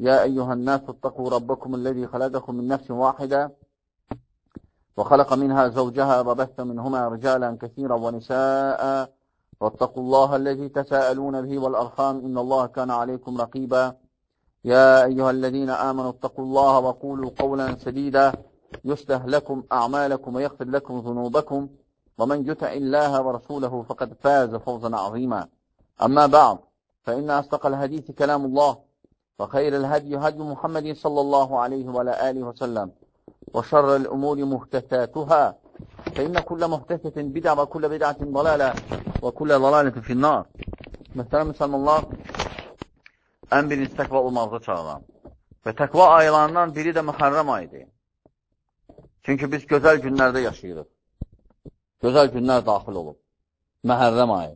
يا أيها الناس اتقوا ربكم الذي خلقكم من نفس واحدة وخلق منها زوجها وبث منهما رجالا كثيرا ونساء واتقوا الله الذي تساءلون به والأرحام إن الله كان عليكم رقيبا. يا أيها الذين آمنوا اتقوا الله وقولوا قولا سديدا يصلح لكم أعمالكم ويغفر لكم ذنوبكم ومن يطع الله ورسوله فقد فاز فوزا عظيما. أما بعد فإن أصدق الحديث كلام الله. وخير الهدي هدي محمد صلى الله عليه وعلى آله وسلم وشر الأمور محدثاتها فإن كل محدثة بدعة وكل بدعة ضلالة وكل ضلالة في النار Mühtərəm müsəlmanlar, ən birinci təqva olmağıza çağıran və təqva aylarından biri də mühərrəm ayıdır. Çünki biz gözəl günlərdə yaşayırıq. Gözəl günlər daxil olub. Məhərrəm ayı.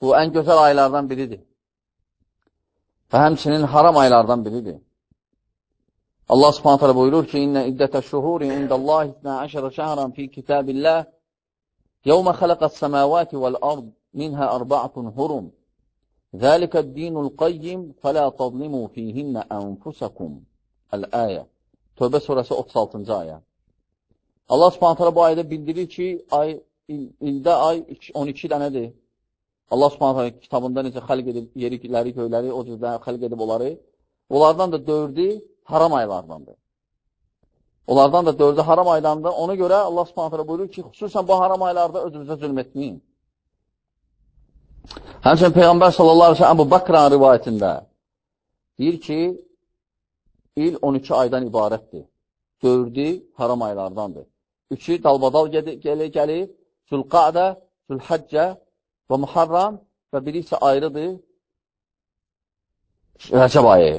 Bu, ən gözəl aylardan biridir. Və həmçinin haram aylardan biridir. Allah subhanət hələ buyurur ki, İnnə iddətə şuhuri indəllahi 12 şəhran fi kitabillah yevmə xələqət səməvati vəl-ard minhə ərba'atun hurum Zəlikə dinul qayyim fələ tazlimu fihinnə ənfusakum Əl-əyə Tövbə surəsi 36-cı ayə Allah subhanət hələ bu ayədə bildirir ki, ay, il, ildə ay 12 dənədir. Allah subhanət hələ kitabında necə xəlq edib, yerikləri, göyləri, o cüzdən xəlq edib onları. Onlardan da dördü haram aylardandır. Onlardan da dördü haram aydandır. Ona görə Allah subhanət hələ buyurur ki, xüsusən bu haram aylarda özünüzə zülm etməyin. Həmçinin Peyğəmbər sallallahu aleyhi ve sellem bu Bakran rivayətində deyir ki, il 12 aydan ibarətdir. Dördü haram aylardandır. Üçü dalbadal gəlir, gəlir Zülqadə, Zülhəccə və Muharram və biri isə ayrıdır Rəcəb ayı.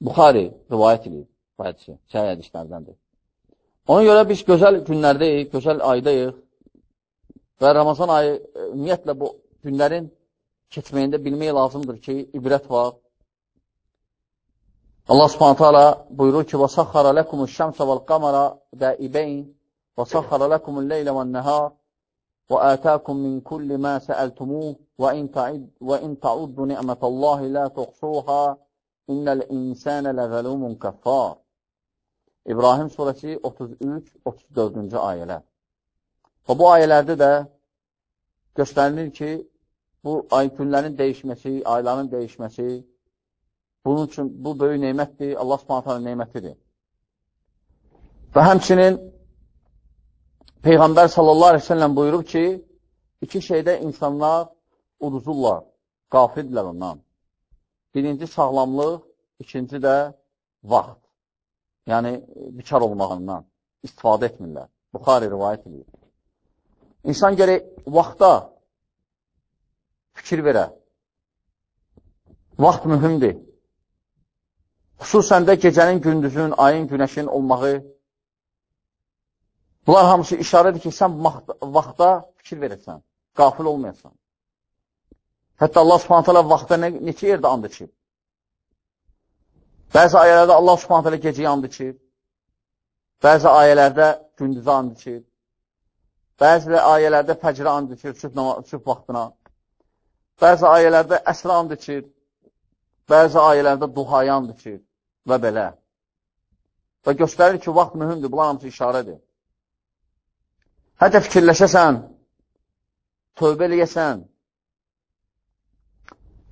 Buxari rivayət edir bu hədisi, səhiyyə hədislərdəndir. Ona görə biz gözəl günlərdəyik, gözəl aydayıq və Ramazan ayı ümumiyyətlə bu günlərin keçməyində bilmək lazımdır ki, ibrət var. Allah subhanətə alə buyurur ki, وَسَخَّرَ لَكُمُ الشَّمْسَ وَالْقَمَرَ دَائِبَيْنِ وَسَخَّرَ لَكُمُ اللَّيْلَ وَالنَّهَارِ وَآتَاكُم مِّن كُلِّ مَا سَأَلْتُمُوهُ وَإِن تَعِدْ وَإِن تَعُدُّوا نِعْمَةَ اللَّهِ لَا تُحْصُوهَا إِنَّ الْإِنسَانَ لَظَلُومٌ كَفَّارٌ İbrahim surəsi 33-34-cü ayələr. Və bu ayələrdə də göstərilir ki, bu ay günlərin dəyişməsi, ayların dəyişməsi, bunun üçün bu böyük neymətdir, Allah subhanətələ neymətidir. Və həmçinin Peyğəmbər sallallahu aleyhi ve sellem buyurub ki, iki şeydə insanlar uduzurlar, qafildirlər ondan. Birinci sağlamlıq, ikinci də vaxt. Yəni, bikar olmağından istifadə etmirlər. Buxari rivayət edir. İnsan gerək vaxta fikir verə. Vaxt mühümdir. Xüsusən də gecənin, gündüzün, ayın, günəşin olmağı Bunlar hamısı işarədir ki, sən vaxta fikir verəsən, qafil olmayasan. Hətta Allah subhanət hələ vaxta ne, neçə yerdə and içib. Bəzi ayələrdə Allah subhanət hələ gecəyə and içib. Bəzi ayələrdə gündüzə and içib. Bəzi ayələrdə fəcrə and içib, sübh vaxtına. Bəzi ayələrdə əsrə and içib. Bəzi ayələrdə duhaya and içib və belə. Və göstərir ki, vaxt mühümdür, bunlar hamısı işarədir. Hətta fikirləşəsən, tövbə eləyəsən,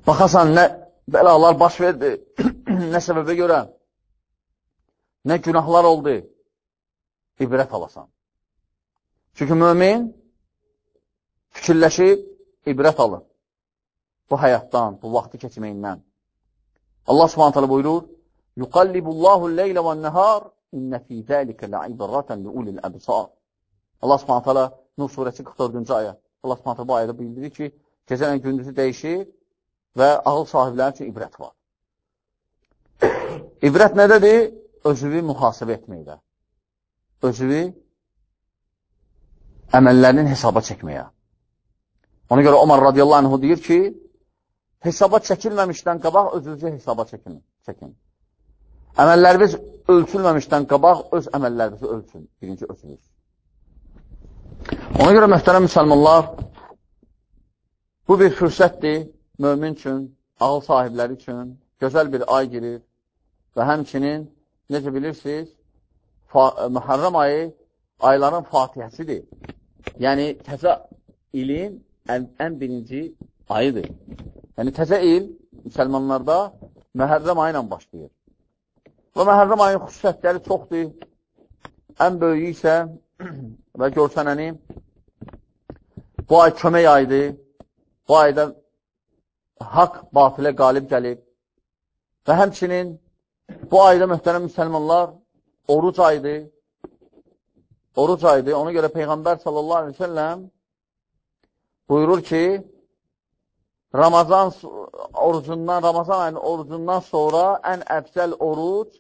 baxasan, nə bəlalar baş verdi, nə səbəbə görə, nə günahlar oldu, ibrət alasan. Çünki mümin fikirləşib, ibrət alır. Bu həyatdan, bu vaxtı keçməyindən. Allah subhanət hələ buyurur, Yuqallibullahu l-leylə və n-nəhar, İnnə fi zəlikə lə'ibrətən li-ulil əbsar. Allah subhanət hələ Nur surəsi 44-cü ayə. Allah subhanət bu ayədə bildirir ki, gecə ilə gündüzü dəyişir və ağıl sahibləri üçün ibrət var. İbrət nədədir? özüvi mühasibə etməkdə. Özüvi əməllərinin hesaba çəkməyə. Ona görə Omar radiyallahu anhu deyir ki, hesaba çəkilməmişdən qabaq özünüzü hesaba çəkin. çəkin. Əməlləriniz ölçülməmişdən qabaq öz əməllərinizi ölçün. Birinci özünüz. Ona görə mühtərəm müsəlmanlar, bu bir fürsətdir mömin üçün, ağıl sahibləri üçün, gözəl bir ay girir və həmçinin, necə bilirsiniz, Mühərrəm ayı ayların fatihəsidir. Yəni, təzə ilin ən, ən birinci ayıdır. Yəni, təzə il müsəlmanlarda Məhərrəm ayı ilə başlayır. Və Məhərrəm ayının xüsusiyyətləri çoxdur. Ən böyüyü isə və görsənəni bu ay kömək aydır. Bu ayda haqq batilə qalib gəlib. Və həmçinin bu ayda mühtərəm müsəlmanlar oruc aydır. Oruc aydır. Ona görə Peyğəmbər sallallahu aleyhi ve selləm buyurur ki, Ramazan orucundan, Ramazan ayının orucundan sonra ən əfsəl oruc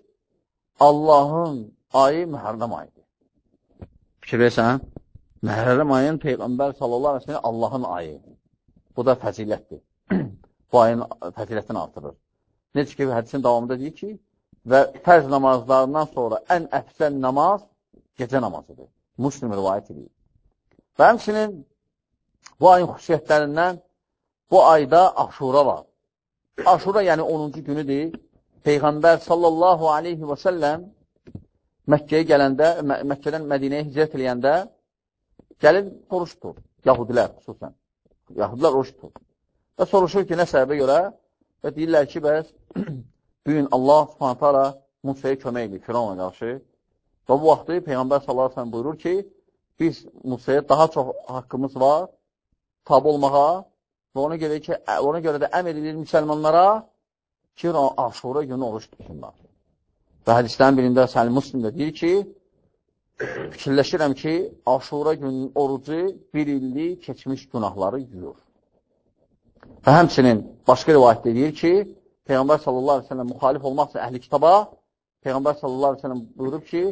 Allahın ayı Mühərrəm ayıdır. Fikir versən, Mühərrəm ayın Peyğəmbər sallallahu aleyhi ve sellem Allahın ayı. Bu da fəzilətdir. Bu ayın fəzilətini artırır. Necə ki, hədisin davamında deyir ki, və fərz namazlarından sonra ən əfsəl namaz gecə namazıdır. Muslim rivayət edir. Və həmçinin bu ayın xüsusiyyətlərindən bu ayda aşura var. Aşura yəni 10-cu günüdür. Peyğəmbər sallallahu aleyhi və səlləm Məkkəyə gələndə, Mə Məkkədən Mədinəyə hicrət eləyəndə gəlib oruç tutur. Yahudilər xüsusən. Yahudilər oruç tutur. Və soruşur ki, nə səbəbə görə? Və deyirlər ki, bəs bu gün Allah subhanətə ala Musaya kömək edir Firavuna qarşı. Və bu vaxtı Peyğəmbər sallallahu aleyhi buyurur ki, biz Musaya daha çox haqqımız var tabi olmağa və ona görə, ki, ona görə də əmr edilir müsəlmanlara ki, aşura günü oruç tutsunlar. Və hədislərin birində Səlim Müslim də deyir ki, fikirləşirəm ki, aşura günün orucu bir illik keçmiş günahları yuyur. Və həmçinin başqa rivayətdə deyir ki, Peyğəmbər sallallahu aleyhi ve sellem müxalif olmaqsa əhli kitaba, Peyğəmbər sallallahu aleyhi ve sellem buyurub ki,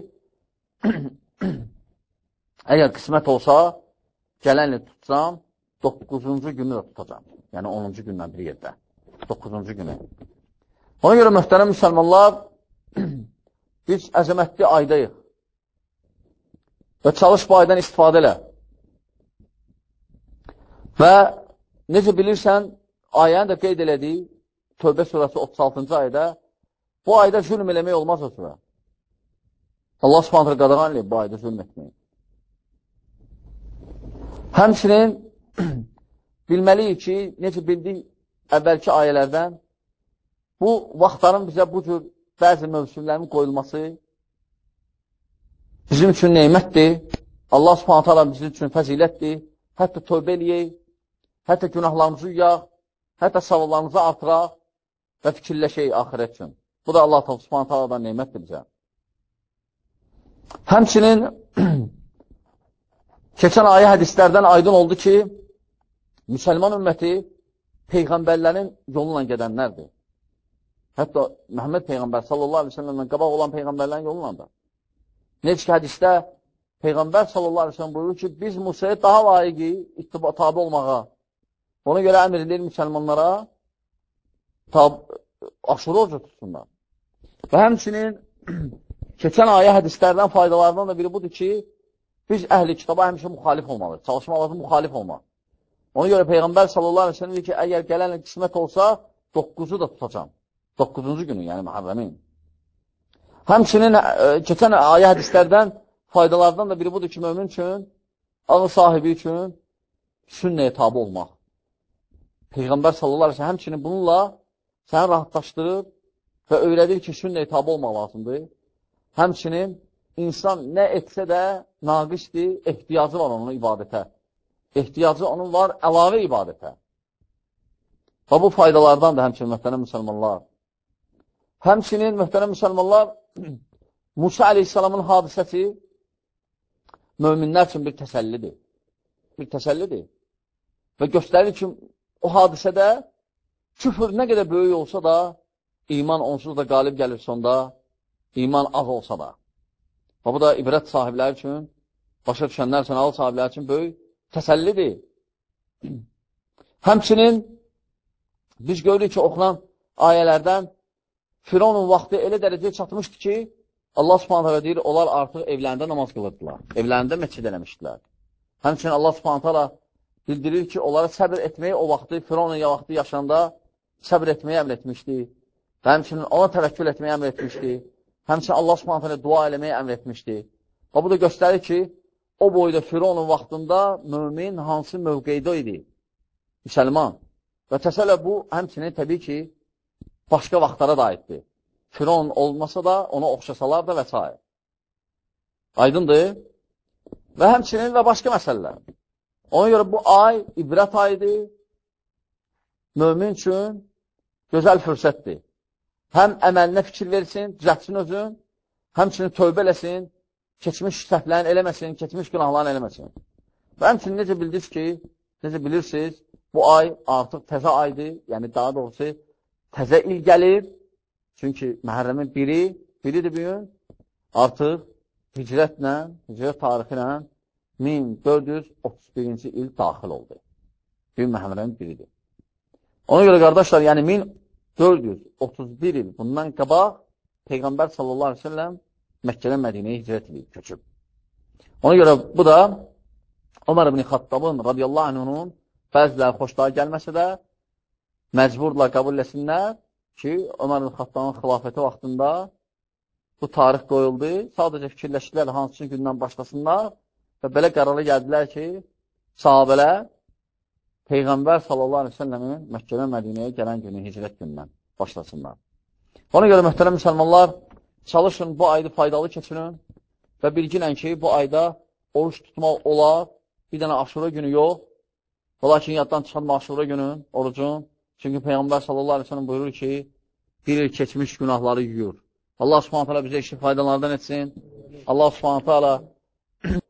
əgər qismət olsa, gələnlə tutsam, 9-cu günü də tutacam. Yəni 10-cu gündən bir yerdə. 9-cu günü. Ona görə mühtərəm müsəlmanlar, biz əzəmətli aydayıq. Və çalış bu aydan istifadə elə. Və necə bilirsən, ayəni də qeyd elədik, Tövbə surəsi 36-cı ayda, bu ayda zülm eləmək olmaz o surə. Allah subhanətlə qadağan eləyib bu ayda zülm etməyi. Həmçinin bilməliyik ki, necə bildik əvvəlki ayələrdən, bu vaxtların bizə bu cür bəzi mövsümlərin qoyulması bizim üçün neymətdir. Allah subhanət hala bizim üçün fəzilətdir. Hətta tövbə eləyək, hətta günahlarımızı yuyaq, hətta savullarımızı artıraq və fikirləşək axirət üçün. Bu da Allah subhanət haladan neymətdir bizə. Həmçinin keçən ayə hədislərdən aydın oldu ki, müsəlman ümməti peyğəmbərlərin yolunla gedənlərdir. Hətta Məhəmməd Peyğəmbər sallallahu aleyhi ve sellemdən qabaq olan peyğəmbərlərin yolunla da. Necə ki, hədisdə Peyğəmbər sallallahu aleyhi ve sellem buyurur ki, biz Musaya daha layiqi tabi olmağa, ona görə əmr edir müsəlmanlara tab aşırı oca tutsunlar. Və həmçinin keçən ayə hədislərdən faydalarından da biri budur ki, biz əhli kitaba həmişə müxalif olmalıyıq, çalışmaq lazım müxalif olmaq. Ona görə Peyğəmbər sallallahu aleyhi ve sellem deyir ki, əgər gələn qismət olsa, 9-u da tutacam. 9-cu günü, yəni Məhərrəmin. Həmçinin ə, e, keçən ayə hədislərdən faydalardan da biri budur ki, mömin üçün, ağıl sahibi üçün sünnəyə tabi olmaq. Peyğəmbər sallallahu aleyhi ve sellem həmçinin bununla səni rahatlaşdırır və öyrədir ki, sünnəyə tabi olmaq lazımdır. Həmçinin insan nə etsə də naqisdir, ehtiyacı var onun ibadətə. Ehtiyacı onun var əlavə ibadətə. Və bu faydalardan da həmçinin mühtərəm müsəlmanlar. Həmçinin mühtərəm müsəlmanlar Musa aleyhissalamın hadisəsi möminlər üçün bir təsəllidir. Bir təsəllidir. Və göstərir ki, o hadisədə küfür nə qədər böyük olsa da, iman onsuz da qalib gəlir sonda iman az olsa da. Və bu da ibrət sahibləri üçün, başa düşənlər üçün, ağıl sahibləri üçün böyük təsəllidir. Həmçinin biz görürük ki, oxunan ayələrdən Fironun vaxtı elə dərəcəyə çatmışdı ki, Allah subhanətə deyir, onlar artıq evlərində namaz qılırdılar, evlərində məscid eləmişdilər. Həmçinin Allah subhanətə bildirir ki, onlara səbir etməyi o vaxtı, Fironun vaxtı yaşanda səbir etməyi əmr etmişdi. Və həmçinin ona təvəkkül etməyi əmr etmişdi. Həmçinin Allah subhanətə dua eləməyi əmr etmişdi. Və bu da göstərir ki, o boyda Fironun vaxtında mümin hansı mövqeydə idi? Müsəlman. Və təsəllə bu, həmçinin təbii ki, başqa vaxtlara da aiddir. Firon olmasa da, ona oxşasalar da və s. Aydındır. Və həmçinin və başqa məsələlər. Ona görə bu ay ibrət ayıdır. Mömin üçün gözəl fürsətdir. Həm əməlinə fikir versin, düzətsin özün, həmçinin tövbə eləsin, keçmiş səhvlərini eləməsin, keçmiş günahlarını eləməsin. Və həmçinin necə bildiniz ki, necə bilirsiniz, bu ay artıq təzə aydır, yəni daha doğrusu təzə il gəlir, Çünki məhərrəmin biri, biridir bu gün, artıq hicrətlə, hicrət tarixi ilə 1431-ci il daxil oldu. Bir məhərrəmin biridir. Ona görə qardaşlar, yəni 1431 il bundan qabaq Peyğəmbər sallallahu aleyhi ve sellem Məkkədən Mədinəyə hicrət edib, köçüb. Ona görə bu da Ömər ibn Xattabın radiyallahu anhunun bəziləri xoşlara gəlməsə də məcburla qəbul etsinlər ki, Ömər Xattanın xilafəti vaxtında bu tarix qoyuldu. Sadəcə fikirləşdilər hansı gündən başlasınlar və belə qərara gəldilər ki, sahabələr Peyğəmbər sallallahu aleyhi ve selləmin Məkkədən Mədinəyə gələn günü, hicrət gündən başlasınlar. Ona görə mühtərəm müsəlmanlar, çalışın bu ayda faydalı keçirin və bilginən ki, bu ayda oruç tutmaq olar, bir dənə aşura günü yox, və lakin yaddan çıxarma aşura günün, orucun, Çünki Peyğəmbər sallallahu aleyhi ve sellem buyurur ki, bir il keçmiş günahları yuyur. Allah subhanət hala bizə işi faydalardan etsin. Allah subhanət hala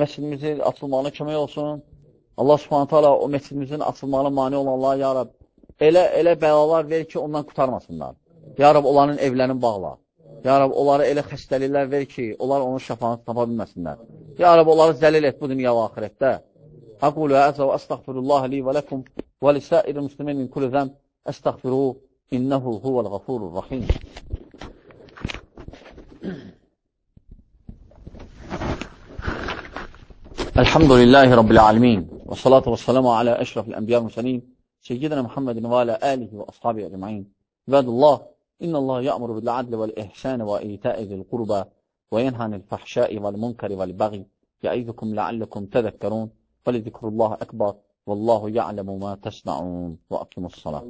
məscidimizin açılmağına kömək olsun. Allah subhanət hala o məscidimizin açılmağına mani olan Allah, ya Rab, elə, elə bəlalar ver ki, ondan qutarmasınlar. Ya Rab, onların evlərini bağla. Ya Rab, onlara elə xəstəliklər ver ki, onlar onun şəfanı tapa bilməsinlər. Ya Rab, onları zəlil et bu dünya və axirətdə. Aqulu əzə və əstəğfirullah li və ləkum ولسائر المسلمين من كل ذنب أستغفروه إنه هو الغفور الرحيم. الحمد لله رب العالمين والصلاة والسلام على أشرف الأنبياء والمرسلين سيدنا محمد وعلى آله وأصحابه أجمعين. عباد الله إن الله يأمر بالعدل والإحسان وإيتاء ذي القربى وينهى عن الفحشاء والمنكر والبغي يعظكم لعلكم تذكرون. ولذكر الله أكبر. والله يعلم ما تصنعون واقم الصلاة